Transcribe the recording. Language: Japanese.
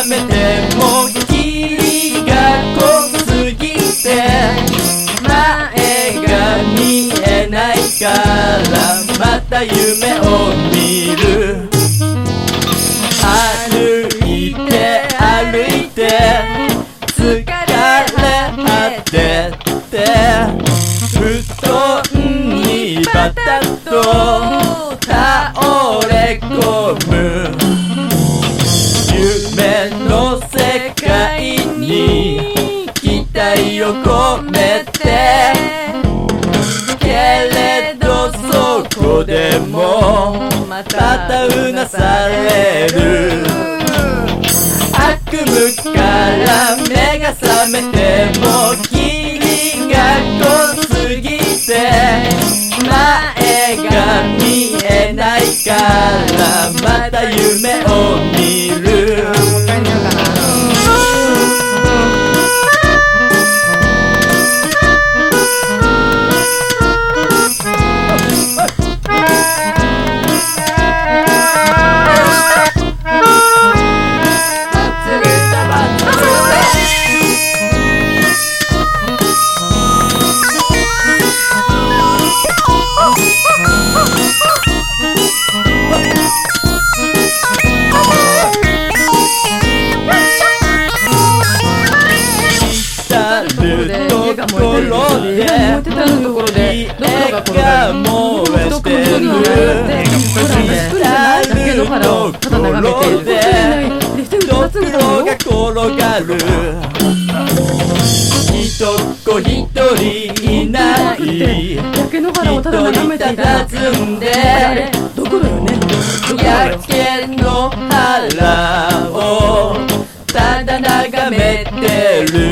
やめてもうキリが濃すぎて前が見えないからまた夢を見る。歩いて歩いて疲れ果てて布団にバタッと期待を込めて。けれどそこでもまたうなされる。悪夢から目が覚めても霧が濃すぎて。前が見えないからまた夢を見る。ところで燃えてたところでどころが転がる燃えどこて。ろにるほら一人じゃない竹の原をただ眺めて。でで一人と二つのころが転がる。一っ子一人いない。竹の原をただ眺めていたんでどこだよね。焼けの腹をただ眺めてる